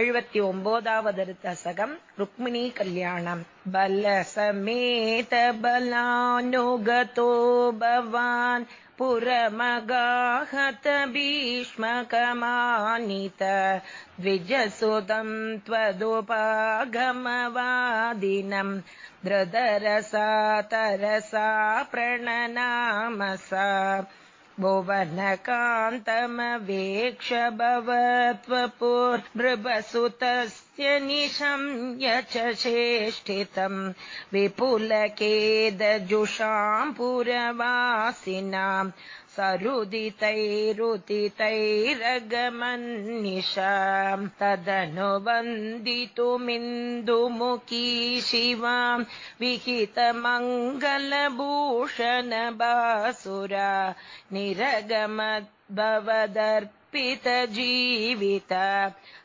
एवति ओम्बोदावदसकम् रुक्मिणी कल्याणम् बलसमेत बलानुगतो भवान् पुरमगाहत भीष्मकमानित द्विजसुतम् त्वदुपागमवादिनम् दृदरसा तरसा प्रणनामसा भुवनकान्तमवेक्ष भवत्वपुर्नृपसुतस्य निशम्य च चेष्टितम् विपुलकेदजुषाम् पुरवासिनाम् सरुदितैरुदितैरगमन्निशा तदनुवन्दितुमिन्दुमुखी शिवाम् विहितमङ्गलभूषणबासुरा निरगमद्भवदर्पितजीवित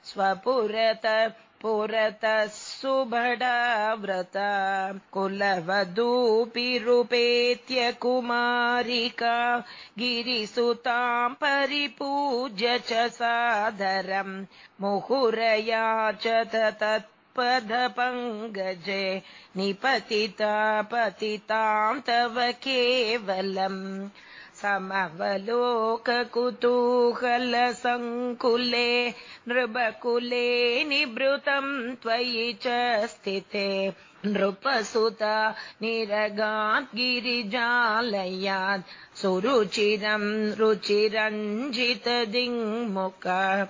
स्वपुरत पुरतः सुभडाव्रता। कुलवधूपिरुपेत्य कुमारिका। गिरिसुताम् परिपूज्य च सादरम् मुहुरया च तत्पदपङ्गजे। निपतिता पतिताम् तव केवलम् समवलोककुतूहलसङ्कुले नृपकुले निभृतम् त्वयि च स्थिते। नृपसुता निरगात् गिरिजालयात् सुरुचिरम् रुचिरञ्जितदिङ्मुख।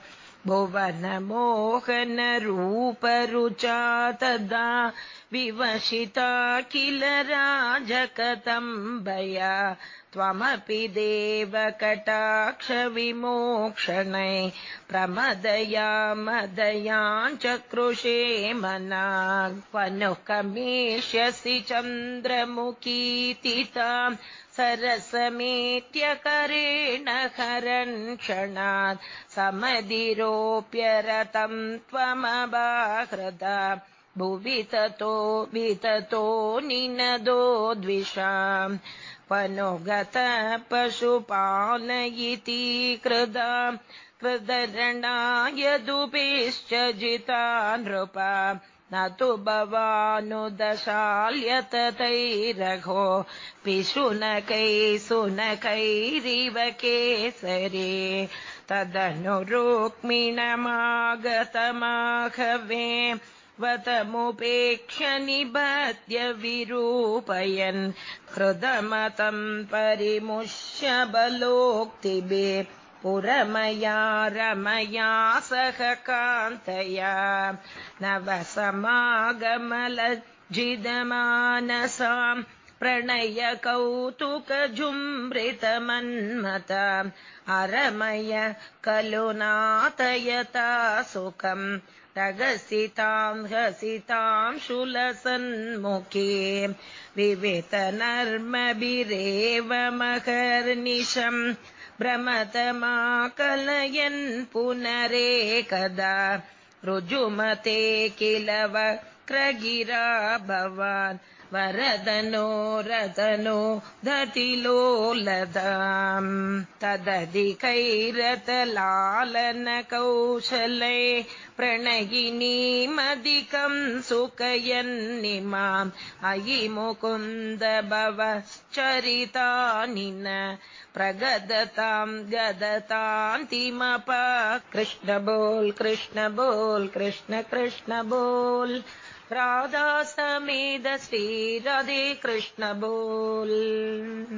भुवनमोहनरूपरुचा तदा विवशिता किल राजकतम्बया त्वमपि देव कटाक्षविमोक्षणे प्रमदया मदयाञ्चकृषे मना कमेष्यसि चन्द्रमुखीतिता सरसमेत्यकरेण हरन् क्षणात् समधिरोप्यरतम् त्वमबाहृदा भुवि ततो विततो निनदो द्विषाम् पनुगत पशुपालयिति कृदा कृदरणाय दुभिश्च जिता नृपा। न तु भवानुदशाल्यत तैरघो पिशुनकै सुनकैरिव केसरे। तदनुरुक्मिणमागतमाघवे निबद्य विरूपयन् हृदमतम् परिमुष्य बलोक्तिभे पुरमया रमया सह कान्तया। नवसमागमलज्जिदमानसाम् प्रणय कौतुकजुम्भृतमन्मता अरमय खलु नातयता सुखम्। रगसिताम् हसिताम् शुलसन्मुखे। विवित नर्मभिरेव महर्निशम्। भ्रमतमाकलयन् पुनरेकदा। रुजुमते किल वक्रगिरा भवान् वरदनो रदनो दतिलोलदाम् तदधिकैरतलालनकौशले प्रणयिनीमधिकम् सुखयन्निमाम् अयि मुकुन्द भवश्चरितानि न प्रगदताम् गदतान्तिमप। कृष्ण बोल् कृष्ण बोल् राधा समेद श्रीरदे कृष्ण बोल्